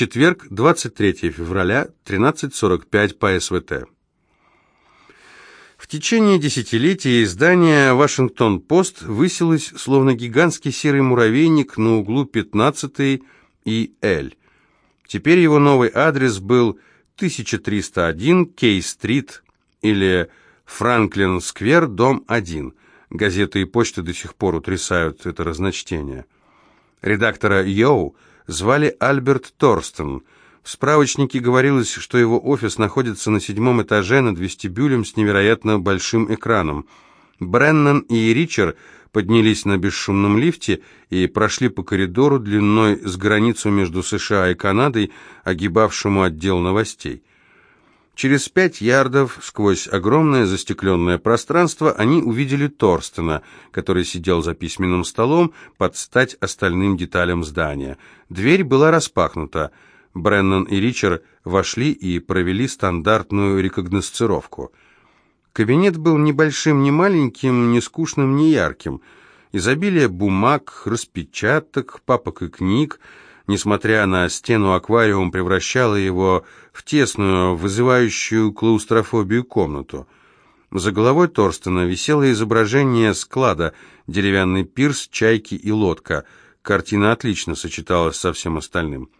Четверг, 23 февраля, 13.45 по СВТ. В течение десятилетия издание «Вашингтон-Пост» высилось, словно гигантский серый муравейник на углу 15 и Л. Теперь его новый адрес был 1301 Кей-стрит или Франклин-сквер, дом 1. Газеты и почты до сих пор утрясают это разночтение. Редактора Йоу звали Альберт Торстен – в справочнике говорилось, что его офис находится на седьмом этаже над вестибюлем с невероятно большим экраном. Бреннан и Ричард поднялись на бесшумном лифте и прошли по коридору длиной с границу между США и Канадой, огибавшему отдел новостей. Через пять ярдов, сквозь огромное застекленное пространство, они увидели Торстена, который сидел за письменным столом под стать остальным деталям здания. Дверь была распахнута. Бреннан и Ричард вошли и провели стандартную рекогносцировку. Кабинет был ни большим, ни маленьким, ни скучным, ни ярким. Изобилие бумаг, распечаток, папок и книг, несмотря на стену аквариум, превращало его в тесную, вызывающую клаустрофобию комнату. За головой Торстена висело изображение склада, деревянный пирс, чайки и лодка. Картина отлично сочеталась со всем остальным.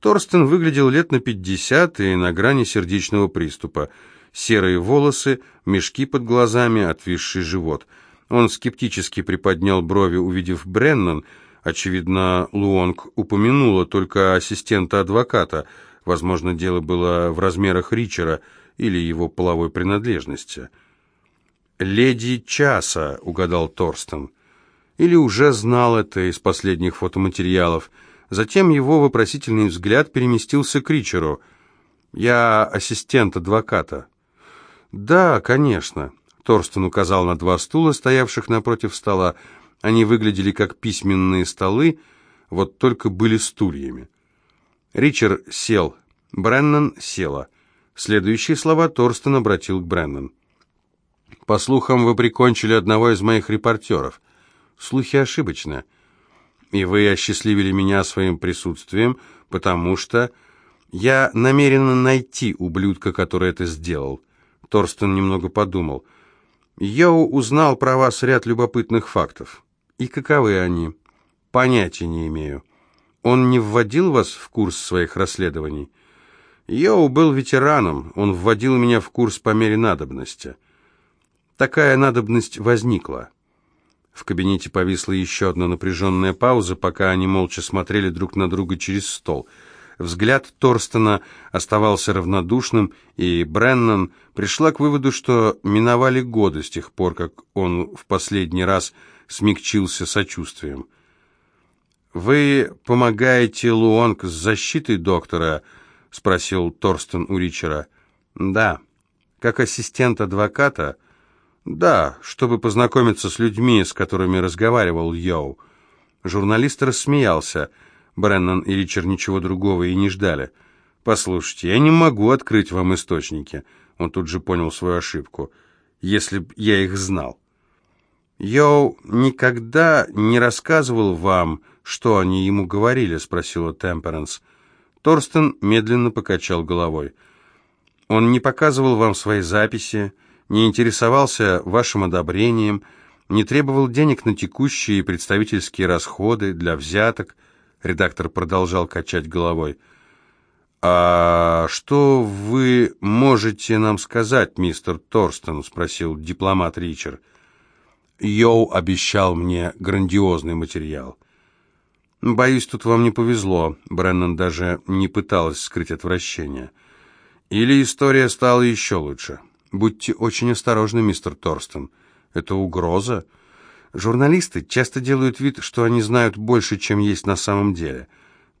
Торстен выглядел лет на пятьдесят и на грани сердечного приступа. Серые волосы, мешки под глазами, отвисший живот. Он скептически приподнял брови, увидев Бреннан. Очевидно, Луонг упомянула только ассистента адвоката. Возможно, дело было в размерах Ричера или его половой принадлежности. «Леди Часа», — угадал Торстен. Или уже знал это из последних фотоматериалов — Затем его вопросительный взгляд переместился к Ричеру. «Я ассистент адвоката». «Да, конечно», — Торстен указал на два стула, стоявших напротив стола. Они выглядели как письменные столы, вот только были стульями. Ричард сел, Бреннан села. Следующие слова Торстен обратил к Бреннан. «По слухам, вы прикончили одного из моих репортеров. Слухи ошибочны и вы осчастливили меня своим присутствием, потому что я намерен найти ублюдка, который это сделал». Торстен немного подумал. «Йоу узнал про вас ряд любопытных фактов. И каковы они? Понятия не имею. Он не вводил вас в курс своих расследований?» Йоу был ветераном, он вводил меня в курс по мере надобности. Такая надобность возникла. В кабинете повисла еще одна напряженная пауза, пока они молча смотрели друг на друга через стол. Взгляд Торстена оставался равнодушным, и Бреннан пришла к выводу, что миновали годы с тех пор, как он в последний раз смягчился сочувствием. «Вы помогаете Луонг с защитой доктора?» — спросил Торстен у Ричера. «Да. Как ассистент адвоката?» «Да, чтобы познакомиться с людьми, с которыми разговаривал Йоу». Журналист рассмеялся. Бреннан и Ричард ничего другого и не ждали. «Послушайте, я не могу открыть вам источники». Он тут же понял свою ошибку. «Если б я их знал». «Йоу никогда не рассказывал вам, что они ему говорили?» — спросила Темперанс. Торстен медленно покачал головой. «Он не показывал вам свои записи, не интересовался вашим одобрением, не требовал денег на текущие представительские расходы для взяток. Редактор продолжал качать головой. «А что вы можете нам сказать, мистер Торстон?» — спросил дипломат Ричард. Йоу обещал мне грандиозный материал. «Боюсь, тут вам не повезло», — Бреннан даже не пыталась скрыть отвращение. «Или история стала еще лучше». Будьте очень осторожны, мистер Торстон. Это угроза. Журналисты часто делают вид, что они знают больше, чем есть на самом деле.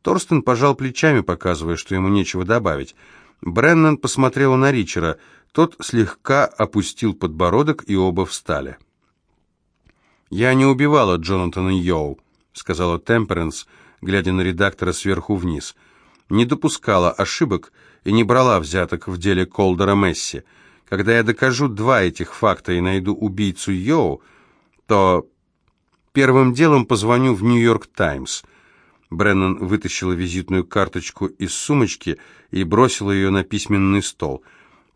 Торстен пожал плечами, показывая, что ему нечего добавить. Бреннан посмотрела на Ричера. Тот слегка опустил подбородок, и оба встали. «Я не убивала Джонатана Йоу», — сказала Темперенс, глядя на редактора сверху вниз. «Не допускала ошибок и не брала взяток в деле Колдера Месси». Когда я докажу два этих факта и найду убийцу Йоу, то первым делом позвоню в Нью-Йорк Таймс. Бреннан вытащила визитную карточку из сумочки и бросила ее на письменный стол.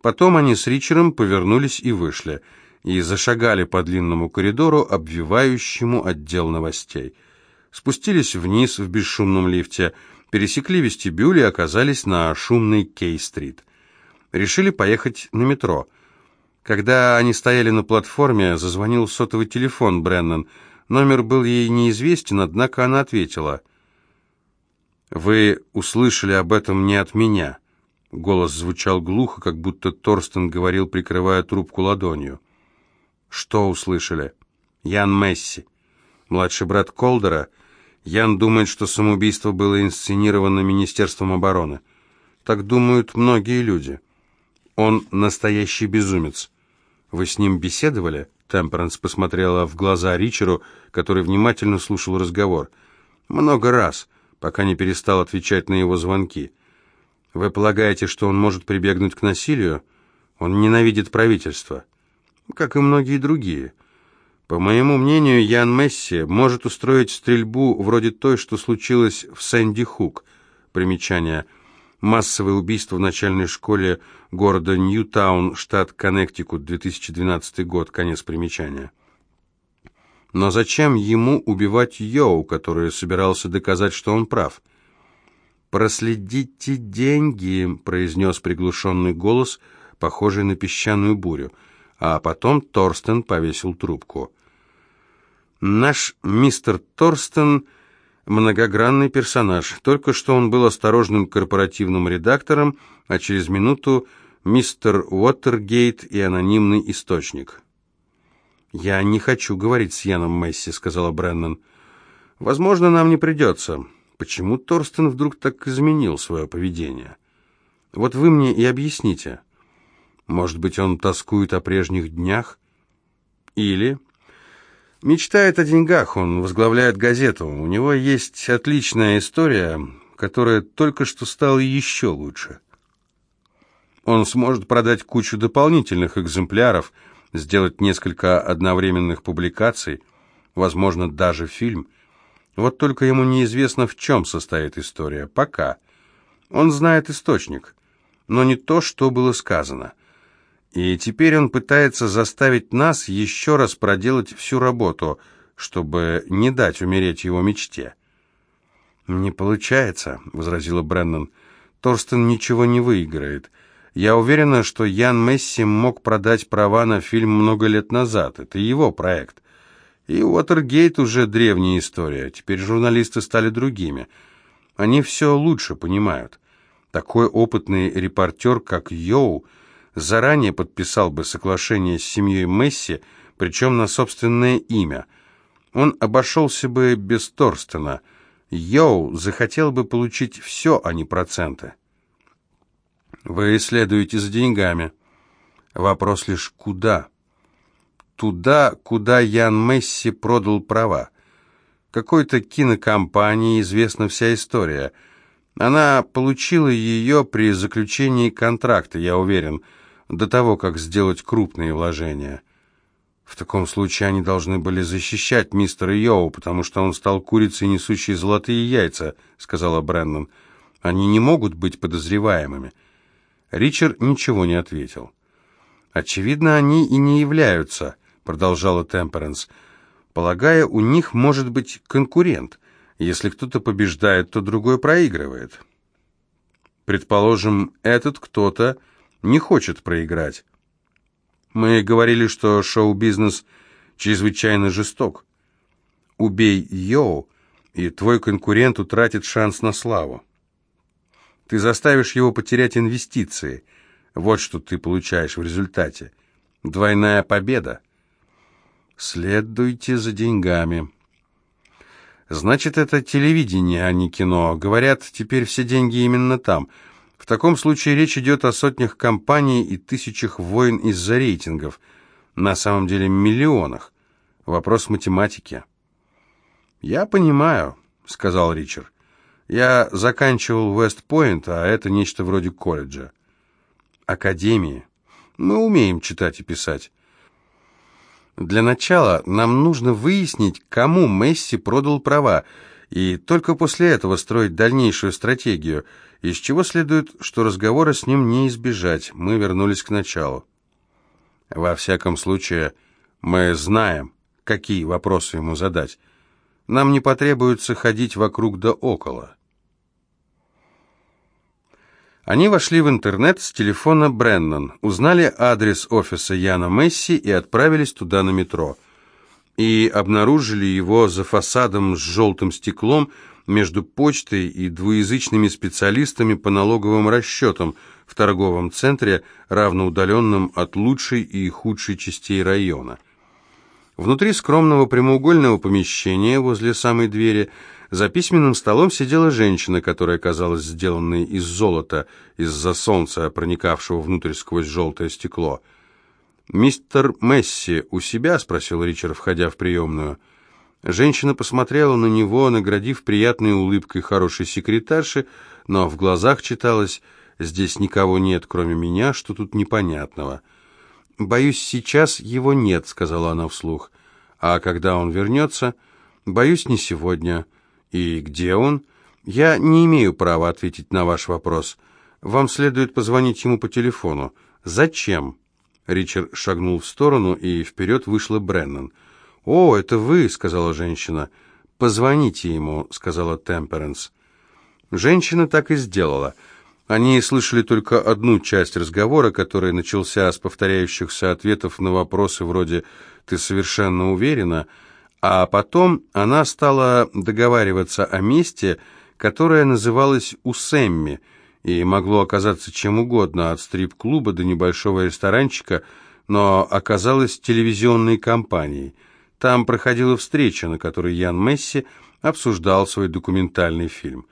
Потом они с Ричером повернулись и вышли, и зашагали по длинному коридору, обвивающему отдел новостей. Спустились вниз в бесшумном лифте, пересекли вестибюль и оказались на шумной Кей-стрит. Решили поехать на метро. Когда они стояли на платформе, зазвонил сотовый телефон Бреннан. Номер был ей неизвестен, однако она ответила — «Вы услышали об этом не от меня». Голос звучал глухо, как будто Торстен говорил, прикрывая трубку ладонью. «Что услышали?» «Ян Месси, младший брат Колдера. Ян думает, что самоубийство было инсценировано Министерством обороны. Так думают многие люди. Он настоящий безумец. Вы с ним беседовали?» Темперанс посмотрела в глаза Ричеру, который внимательно слушал разговор. «Много раз пока не перестал отвечать на его звонки. Вы полагаете, что он может прибегнуть к насилию? Он ненавидит правительство, как и многие другие. По моему мнению, Ян Месси может устроить стрельбу вроде той, что случилось в Сэнди-Хук. Примечание. Массовое убийство в начальной школе города Ньютаун, штат Коннектикут, 2012 год. Конец примечания. Но зачем ему убивать Йоу, который собирался доказать, что он прав? «Проследите деньги», — произнес приглушенный голос, похожий на песчаную бурю. А потом Торстен повесил трубку. «Наш мистер Торстен — многогранный персонаж. Только что он был осторожным корпоративным редактором, а через минуту мистер Уотергейт и анонимный источник». «Я не хочу говорить с Яном Месси», — сказала Бреннан. «Возможно, нам не придется. Почему Торстен вдруг так изменил свое поведение? Вот вы мне и объясните. Может быть, он тоскует о прежних днях? Или...» Мечтает о деньгах, он возглавляет газету. У него есть отличная история, которая только что стала еще лучше. Он сможет продать кучу дополнительных экземпляров – сделать несколько одновременных публикаций, возможно, даже фильм. Вот только ему неизвестно, в чем состоит история. Пока. Он знает источник, но не то, что было сказано. И теперь он пытается заставить нас еще раз проделать всю работу, чтобы не дать умереть его мечте. «Не получается», — возразила Бреннан. «Торстен ничего не выиграет. Я уверена, что Ян Месси мог продать права на фильм много лет назад. Это его проект. И Уотергейт уже древняя история. Теперь журналисты стали другими. Они все лучше понимают. Такой опытный репортер, как Йоу, заранее подписал бы соглашение с семьей Месси, причем на собственное имя. Он обошелся бы без Торстена. Йоу захотел бы получить все, а не проценты. Вы следуете за деньгами. Вопрос лишь куда? Туда, куда Ян Месси продал права. Какой-то кинокомпании известна вся история. Она получила ее при заключении контракта, я уверен, до того, как сделать крупные вложения. В таком случае они должны были защищать мистера Йоу, потому что он стал курицей, несущей золотые яйца, сказала Брэндон. Они не могут быть подозреваемыми. Ричард ничего не ответил. «Очевидно, они и не являются», — продолжала Темперенс. «Полагая, у них может быть конкурент. Если кто-то побеждает, то другой проигрывает. Предположим, этот кто-то не хочет проиграть. Мы говорили, что шоу-бизнес чрезвычайно жесток. Убей Йоу, и твой конкурент утратит шанс на славу. Ты заставишь его потерять инвестиции. Вот что ты получаешь в результате. Двойная победа. Следуйте за деньгами. Значит, это телевидение, а не кино. Говорят, теперь все деньги именно там. В таком случае речь идет о сотнях компаний и тысячах войн из-за рейтингов. На самом деле миллионах. Вопрос математики. «Я понимаю», — сказал Ричард. Я заканчивал Вест-Пойнт, а это нечто вроде колледжа. Академии. Мы умеем читать и писать. Для начала нам нужно выяснить, кому Месси продал права, и только после этого строить дальнейшую стратегию, из чего следует, что разговора с ним не избежать. Мы вернулись к началу. Во всяком случае, мы знаем, какие вопросы ему задать. Нам не потребуется ходить вокруг да около. Они вошли в интернет с телефона Бреннан, узнали адрес офиса Яна Месси и отправились туда на метро. И обнаружили его за фасадом с желтым стеклом между почтой и двуязычными специалистами по налоговым расчетам в торговом центре, равноудаленном от лучшей и худшей частей района. Внутри скромного прямоугольного помещения возле самой двери – за письменным столом сидела женщина, которая казалась сделанной из золота, из-за солнца, проникавшего внутрь сквозь желтое стекло. «Мистер Месси у себя?» — спросил Ричард, входя в приемную. Женщина посмотрела на него, наградив приятной улыбкой хорошей секретарши, но в глазах читалось «Здесь никого нет, кроме меня, что тут непонятного». «Боюсь, сейчас его нет», — сказала она вслух. «А когда он вернется?» «Боюсь, не сегодня». «И где он?» «Я не имею права ответить на ваш вопрос. Вам следует позвонить ему по телефону». «Зачем?» Ричард шагнул в сторону, и вперед вышла Бреннан. «О, это вы», — сказала женщина. «Позвоните ему», — сказала Темперенс. Женщина так и сделала. Они слышали только одну часть разговора, который начался с повторяющихся ответов на вопросы вроде «Ты совершенно уверена?», а потом она стала договариваться о месте, которое называлось «Усемми», и могло оказаться чем угодно, от стрип-клуба до небольшого ресторанчика, но оказалось телевизионной компанией. Там проходила встреча, на которой Ян Месси обсуждал свой документальный фильм.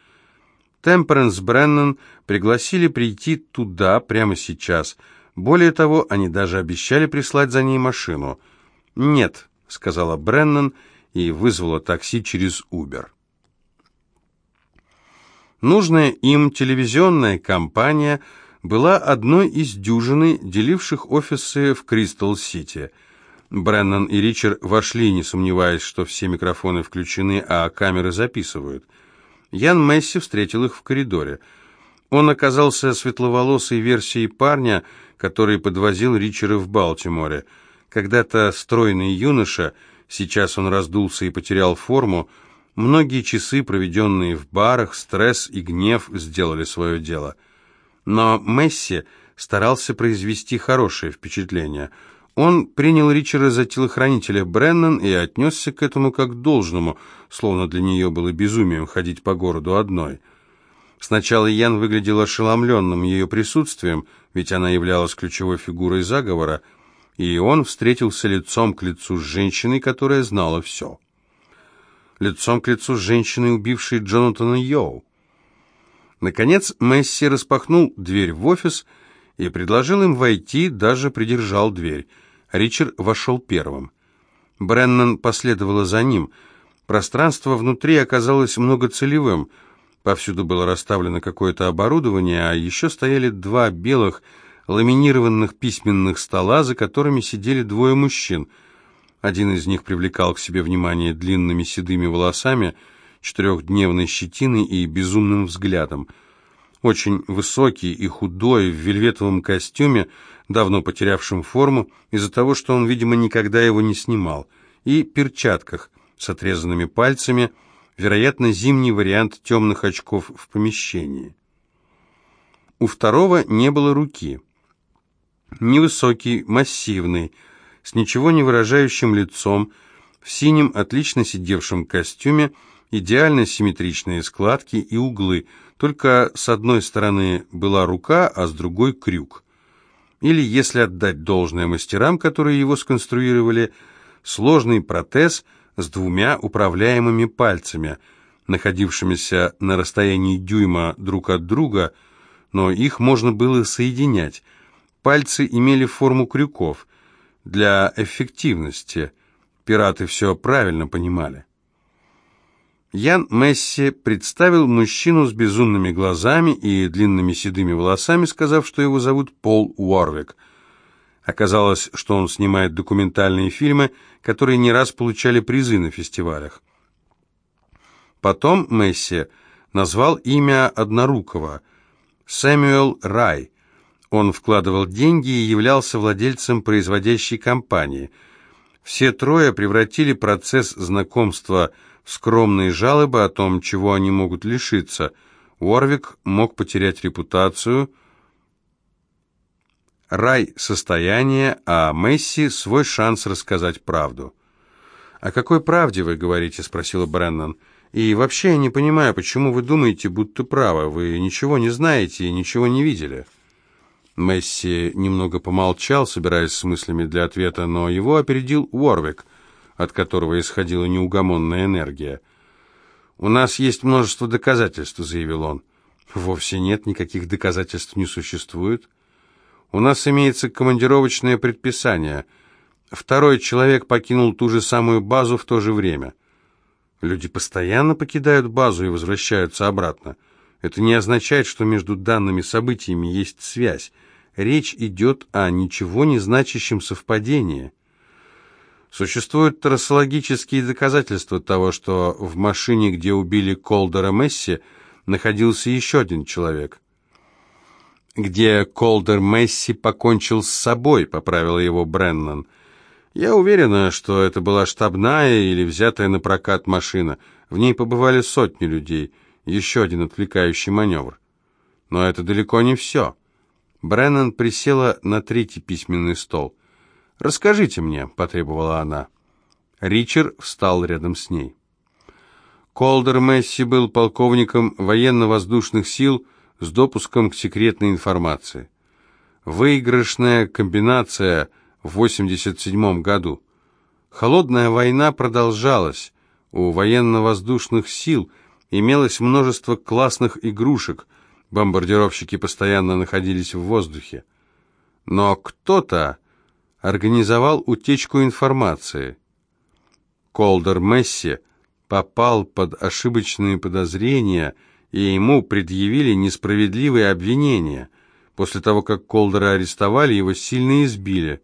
Темперенс Бреннан пригласили прийти туда прямо сейчас. Более того, они даже обещали прислать за ней машину. «Нет», — сказала Бреннан и вызвала такси через Uber. Нужная им телевизионная компания была одной из дюжины, деливших офисы в Кристал-Сити. Бреннан и Ричард вошли, не сомневаясь, что все микрофоны включены, а камеры записывают. Ян Месси встретил их в коридоре. Он оказался светловолосой версией парня, который подвозил Ричера в Балтиморе – когда-то стройный юноша, сейчас он раздулся и потерял форму, многие часы, проведенные в барах, стресс и гнев сделали свое дело. Но Месси старался произвести хорошее впечатление. Он принял Ричера за телохранителя Бреннан и отнесся к этому как должному, словно для нее было безумием ходить по городу одной. Сначала Ян выглядел ошеломленным ее присутствием, ведь она являлась ключевой фигурой заговора, и он встретился лицом к лицу с женщиной, которая знала все. Лицом к лицу с женщиной, убившей Джонатана Йоу. Наконец Месси распахнул дверь в офис и предложил им войти, даже придержал дверь. Ричард вошел первым. Бреннан последовала за ним. Пространство внутри оказалось многоцелевым. Повсюду было расставлено какое-то оборудование, а еще стояли два белых, ламинированных письменных стола, за которыми сидели двое мужчин. Один из них привлекал к себе внимание длинными седыми волосами, четырехдневной щетиной и безумным взглядом. Очень высокий и худой, в вельветовом костюме, давно потерявшем форму, из-за того, что он, видимо, никогда его не снимал, и перчатках с отрезанными пальцами, вероятно, зимний вариант темных очков в помещении. У второго не было руки. Невысокий, массивный, с ничего не выражающим лицом, в синем, отлично сидевшем костюме, идеально симметричные складки и углы, только с одной стороны была рука, а с другой — крюк. Или, если отдать должное мастерам, которые его сконструировали, сложный протез с двумя управляемыми пальцами, находившимися на расстоянии дюйма друг от друга, но их можно было соединять — Пальцы имели форму крюков. Для эффективности. Пираты все правильно понимали. Ян Месси представил мужчину с безумными глазами и длинными седыми волосами, сказав, что его зовут Пол Уорвик. Оказалось, что он снимает документальные фильмы, которые не раз получали призы на фестивалях. Потом Месси назвал имя Однорукого – Сэмюэл Рай. Он вкладывал деньги и являлся владельцем производящей компании. Все трое превратили процесс знакомства в скромные жалобы о том, чего они могут лишиться. Уорвик мог потерять репутацию, Рай – состояние, а Месси – свой шанс рассказать правду. «О какой правде вы говорите?» – спросила Бреннан. «И вообще я не понимаю, почему вы думаете, будто правы. Вы ничего не знаете и ничего не видели». Месси немного помолчал, собираясь с мыслями для ответа, но его опередил Уорвик, от которого исходила неугомонная энергия. «У нас есть множество доказательств», — заявил он. «Вовсе нет, никаких доказательств не существует. У нас имеется командировочное предписание. Второй человек покинул ту же самую базу в то же время. Люди постоянно покидают базу и возвращаются обратно. Это не означает, что между данными событиями есть связь. Речь идет о ничего не значащем совпадении. Существуют трассологические доказательства того, что в машине, где убили Колдера Месси, находился еще один человек. «Где Колдер Месси покончил с собой», — поправила его Бреннан. «Я уверена, что это была штабная или взятая на прокат машина. В ней побывали сотни людей. Еще один отвлекающий маневр. Но это далеко не все». Бреннан присела на третий письменный стол. «Расскажите мне», — потребовала она. Ричард встал рядом с ней. Колдер Месси был полковником военно-воздушных сил с допуском к секретной информации. Выигрышная комбинация в 87 году. Холодная война продолжалась. У военно-воздушных сил имелось множество классных игрушек. Бомбардировщики постоянно находились в воздухе. Но кто-то организовал утечку информации. Колдер Месси попал под ошибочные подозрения – и ему предъявили несправедливые обвинения. После того, как Колдера арестовали, его сильно избили.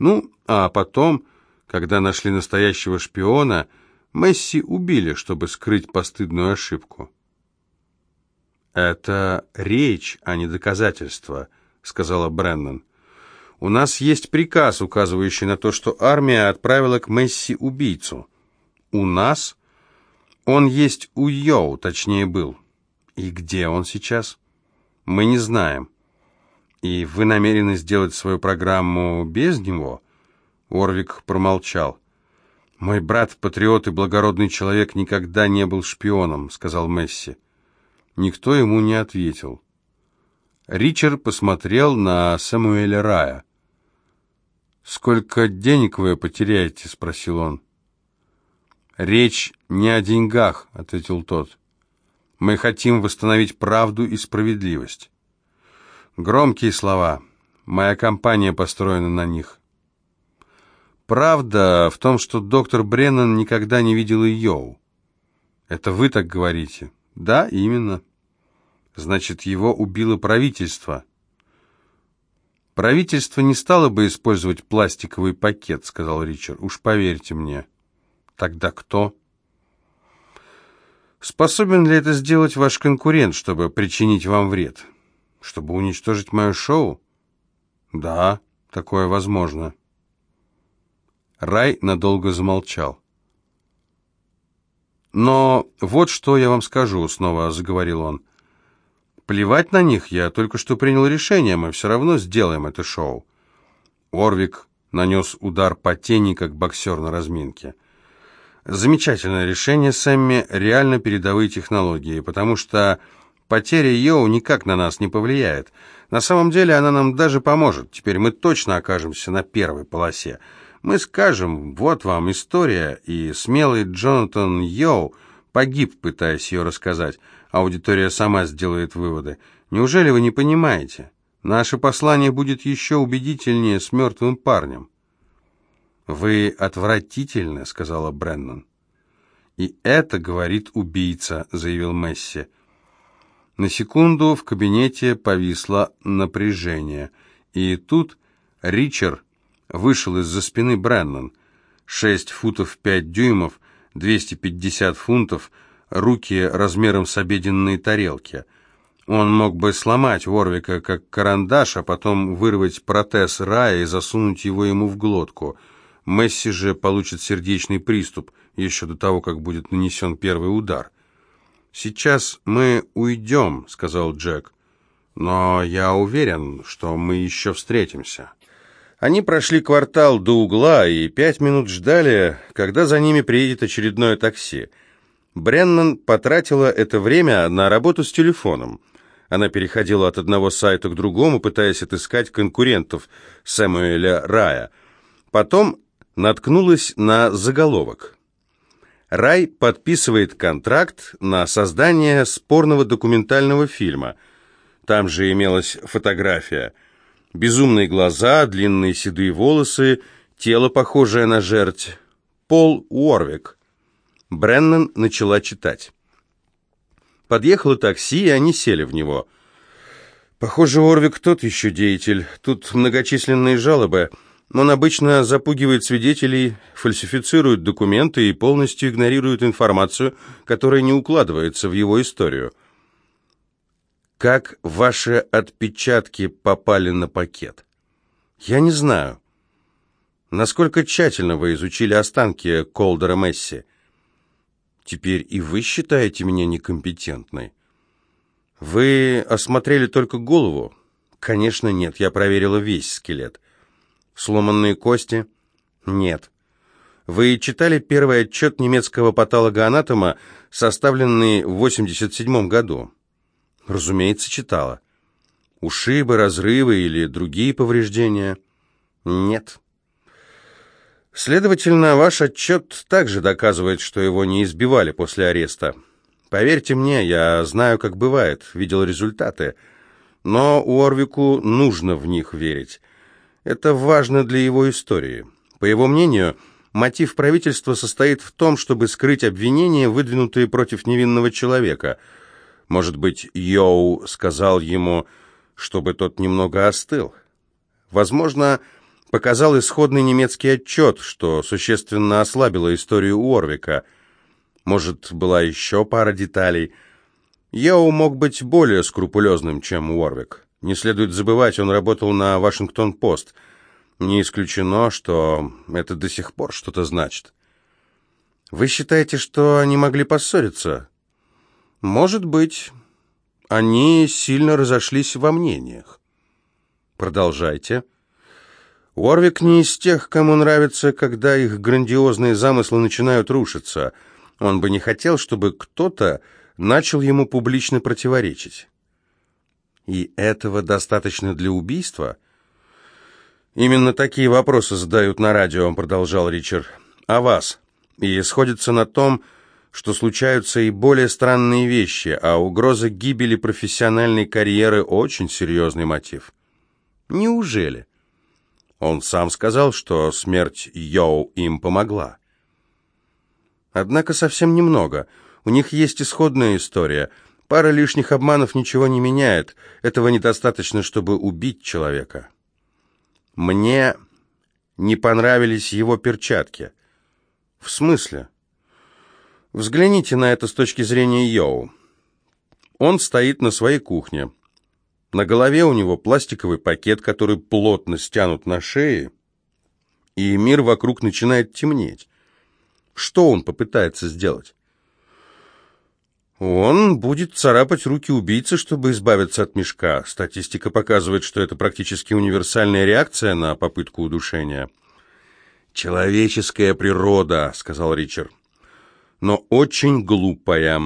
Ну, а потом, когда нашли настоящего шпиона, Месси убили, чтобы скрыть постыдную ошибку. «Это речь, а не доказательство», — сказала Бреннан. «У нас есть приказ, указывающий на то, что армия отправила к Месси убийцу. У нас? Он есть у Йоу, точнее был. И где он сейчас? Мы не знаем. И вы намерены сделать свою программу без него? Орвик промолчал. «Мой брат, патриот и благородный человек, никогда не был шпионом», — сказал Месси. Никто ему не ответил. Ричард посмотрел на Самуэля Рая. «Сколько денег вы потеряете?» — спросил он. «Речь не о деньгах», — ответил тот. Мы хотим восстановить правду и справедливость. Громкие слова. Моя компания построена на них. Правда в том, что доктор Бреннан никогда не видел Йоу. Это вы так говорите? Да, именно. Значит, его убило правительство. Правительство не стало бы использовать пластиковый пакет, сказал Ричард. Уж поверьте мне. Тогда кто? Способен ли это сделать ваш конкурент, чтобы причинить вам вред? Чтобы уничтожить мое шоу? Да, такое возможно. Рай надолго замолчал. «Но вот что я вам скажу», — снова заговорил он. «Плевать на них, я только что принял решение, мы все равно сделаем это шоу». Орвик нанес удар по тени, как боксер на разминке. Замечательное решение, Сэмми, реально передовые технологии, потому что потеря Йоу никак на нас не повлияет. На самом деле она нам даже поможет. Теперь мы точно окажемся на первой полосе. Мы скажем, вот вам история, и смелый Джонатан Йоу погиб, пытаясь ее рассказать. Аудитория сама сделает выводы. Неужели вы не понимаете? Наше послание будет еще убедительнее с мертвым парнем. «Вы отвратительны», — сказала Бреннан. «И это говорит убийца», — заявил Месси. На секунду в кабинете повисло напряжение, и тут Ричард вышел из-за спины Бреннан. Шесть футов пять дюймов, 250 фунтов, руки размером с обеденные тарелки. Он мог бы сломать Уорвика как карандаш, а потом вырвать протез Рая и засунуть его ему в глотку. Месси же получит сердечный приступ еще до того, как будет нанесен первый удар. «Сейчас мы уйдем», — сказал Джек. «Но я уверен, что мы еще встретимся». Они прошли квартал до угла и пять минут ждали, когда за ними приедет очередное такси. Бреннан потратила это время на работу с телефоном. Она переходила от одного сайта к другому, пытаясь отыскать конкурентов Сэмуэля Рая. Потом наткнулась на заголовок. Рай подписывает контракт на создание спорного документального фильма. Там же имелась фотография – Безумные глаза, длинные седые волосы, тело, похожее на жерть. Пол Уорвик. Бреннан начала читать. Подъехало такси, и они сели в него. Похоже, Уорвик тот еще деятель. Тут многочисленные жалобы. Он обычно запугивает свидетелей, фальсифицирует документы и полностью игнорирует информацию, которая не укладывается в его историю. Как ваши отпечатки попали на пакет? Я не знаю. Насколько тщательно вы изучили останки Колдера Месси? Теперь и вы считаете меня некомпетентной? Вы осмотрели только голову? Конечно, нет. Я проверила весь скелет. Сломанные кости? Нет. Вы читали первый отчет немецкого патологоанатома, составленный в 87 году? Разумеется, читала. Ушибы, разрывы или другие повреждения? Нет. Следовательно, ваш отчет также доказывает, что его не избивали после ареста. Поверьте мне, я знаю, как бывает, видел результаты. Но Уорвику нужно в них верить. Это важно для его истории. По его мнению, мотив правительства состоит в том, чтобы скрыть обвинения, выдвинутые против невинного человека – может быть, Йоу сказал ему, чтобы тот немного остыл. Возможно, показал исходный немецкий отчет, что существенно ослабило историю Уорвика. Может, была еще пара деталей. Йоу мог быть более скрупулезным, чем Уорвик. Не следует забывать, он работал на Вашингтон-Пост. Не исключено, что это до сих пор что-то значит. «Вы считаете, что они могли поссориться?» Может быть, они сильно разошлись во мнениях. Продолжайте. Уорвик не из тех, кому нравится, когда их грандиозные замыслы начинают рушиться. Он бы не хотел, чтобы кто-то начал ему публично противоречить. И этого достаточно для убийства? Именно такие вопросы задают на радио, продолжал Ричард. А вас? И сходится на том, что случаются и более странные вещи, а угроза гибели профессиональной карьеры – очень серьезный мотив. Неужели? Он сам сказал, что смерть Йоу им помогла. Однако совсем немного. У них есть исходная история. Пара лишних обманов ничего не меняет. Этого недостаточно, чтобы убить человека. Мне не понравились его перчатки. В смысле? Взгляните на это с точки зрения Йоу. Он стоит на своей кухне. На голове у него пластиковый пакет, который плотно стянут на шее, и мир вокруг начинает темнеть. Что он попытается сделать? Он будет царапать руки убийцы, чтобы избавиться от мешка. Статистика показывает, что это практически универсальная реакция на попытку удушения. «Человеческая природа», — сказал Ричард но очень глупая.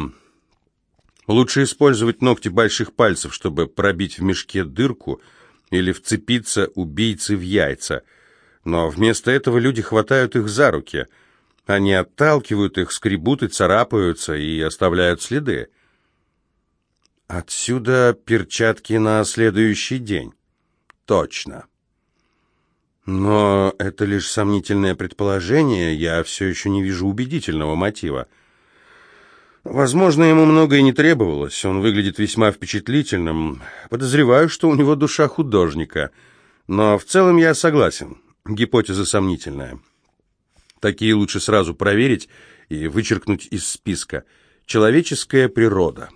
Лучше использовать ногти больших пальцев, чтобы пробить в мешке дырку или вцепиться убийцы в яйца. Но вместо этого люди хватают их за руки. Они отталкивают их, скребут и царапаются, и оставляют следы. Отсюда перчатки на следующий день. Точно. Но это лишь сомнительное предположение, я все еще не вижу убедительного мотива. Возможно, ему многое не требовалось, он выглядит весьма впечатлительным. Подозреваю, что у него душа художника. Но в целом я согласен, гипотеза сомнительная. Такие лучше сразу проверить и вычеркнуть из списка. Человеческая природа.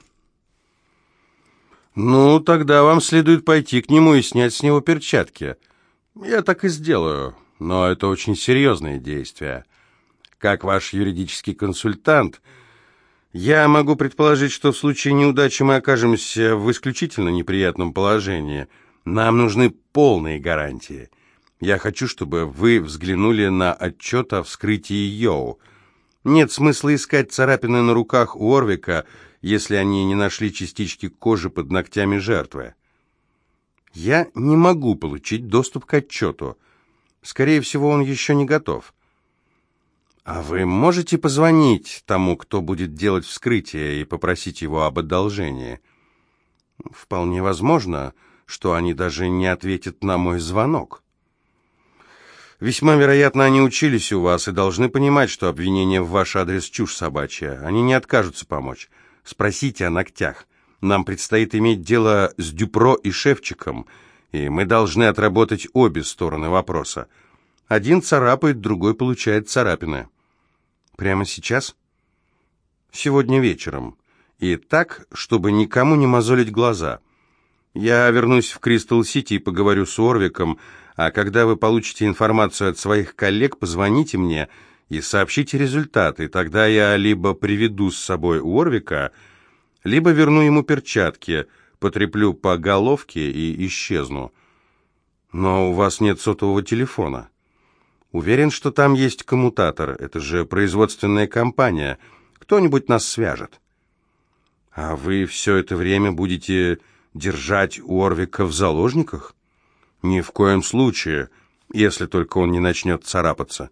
Ну, тогда вам следует пойти к нему и снять с него перчатки. Я так и сделаю, но это очень серьезные действия. Как ваш юридический консультант, я могу предположить, что в случае неудачи мы окажемся в исключительно неприятном положении. Нам нужны полные гарантии. Я хочу, чтобы вы взглянули на отчет о вскрытии Йоу. Нет смысла искать царапины на руках у Орвика, если они не нашли частички кожи под ногтями жертвы. Я не могу получить доступ к отчету. Скорее всего, он еще не готов. А вы можете позвонить тому, кто будет делать вскрытие, и попросить его об одолжении? Вполне возможно, что они даже не ответят на мой звонок. Весьма вероятно, они учились у вас и должны понимать, что обвинение в ваш адрес чушь собачья. Они не откажутся помочь. Спросите о ногтях. Нам предстоит иметь дело с Дюпро и Шевчиком, и мы должны отработать обе стороны вопроса. Один царапает, другой получает царапины. Прямо сейчас? Сегодня вечером. И так, чтобы никому не мозолить глаза. Я вернусь в Кристал-Сити и поговорю с Орвиком, а когда вы получите информацию от своих коллег, позвоните мне и сообщите результаты. Тогда я либо приведу с собой Уорвика, либо верну ему перчатки, потреплю по головке и исчезну. Но у вас нет сотового телефона. Уверен, что там есть коммутатор. Это же производственная компания. Кто-нибудь нас свяжет. А вы все это время будете держать Уорвика в заложниках? Ни в коем случае, если только он не начнет царапаться.